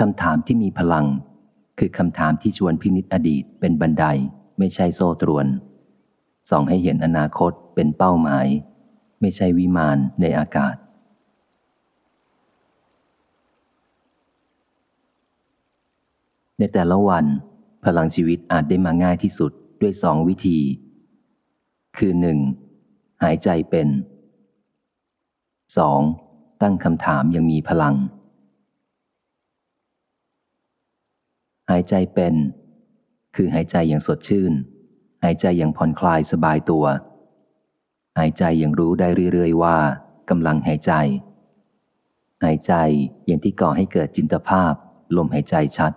คำถามที่มีพลัง คือคำถามที่ชวนพินิจอดีตเป็นบันไดไม่ใช่โซ่ตรวน ส่องให้เห็นอนาคตเป็นเป้าหมาย ไม่ใช่วิมานในอากาศ ในแต่ละวัน พลังชีวิตอาจได้มาง่ายที่สุดด้วยสองวิธี คือหนึ่งหายใจเป็น 2. ตั้งคำถามยังมีพลัง หายใจเป็น คือหายใจอย่างสดชื่น หายใจอย่างผ่อนคลายสบายตัว หายใจอย่างรู้ได้เรื่อยๆว่ากำลังหายใจ หายใจอย่างที่ก่อให้เกิดจินตภาพ ลมหายใจชัด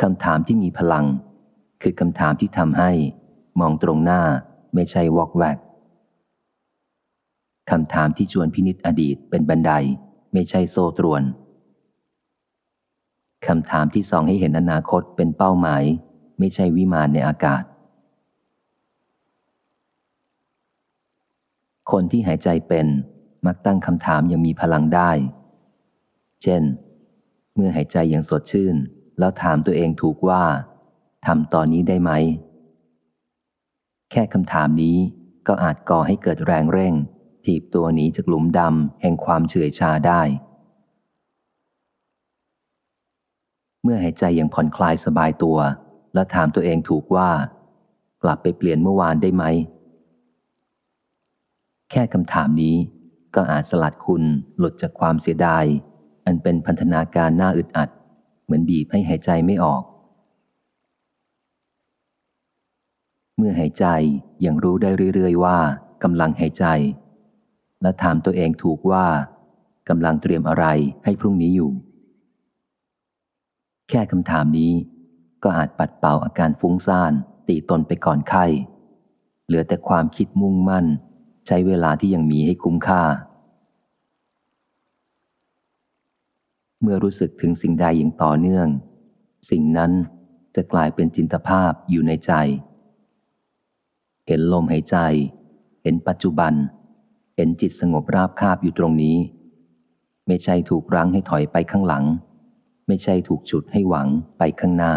คำถามที่มีพลัง คือคำถามที่ทำให้ มองตรงหน้าไม่ใช่วอกแวกคำถามที่ชวนพินิษอดีตเป็นบันได ไม่ใช่โซ่ตรวน คำถามที่สองให้เห็นอนาคตเป็นเป้าหมาย ไม่ใช่วิมานในอากาศ คนที่หายใจเป็นมักตั้งคำถามยังมีพลังได้ เช่น เมื่อหายใจย่างสดชื่น แล้วถามตัวเองถูกว่าทำตอนนี้ได้ไหม แค่คำถามนี้ก็อาจก่อให้เกิดแรงเร่งถีบตัวหนีจากหลุมดำแห่งความเฉื่อยชาได้ เมื่อหายใจอย่างผ่อนคลายสบายตัว แล้วถามตัวเองถูกว่า กลับไปเปลี่ยนเมื่อวานได้ไหม แค่คำถามนี้ก็อาจสลัดคุณหลุดจากความเสียดาย อันเป็นพันธนาการน่าอึดอัด เหมือนบีบให้หายใจไม่ออก เมื่อหายใจยังรู้ได้เรื่อยๆว่ากำลังหายใจ และถามตัวเองถูกว่ากำลังเตรียมอะไรให้พรุ่งนี้อยู่ แค่คำถามนี้ ก็อาจปัดเป่าอาการฟุ้งซ่าน ตีตนไปก่อนไข้ เหลือแต่ความคิดมุ่งมั่น ใช้เวลาที่ยังมีให้คุ้มค่า เมื่อรู้สึกถึงสิ่งใดอย่างต่อเนื่อง สิ่งนั้นจะกลายเป็นจินตภาพอยู่ในใจ เห็นลมหายใจ เห็นปัจจุบัน เห็นจิตสงบราบคาบอยู่ตรงนี้ ไม่ใช่ถูกรั้งให้ถอยไปข้างหลัง ไม่ใช่ถูกฉุดให้หวังไปข้างหน้า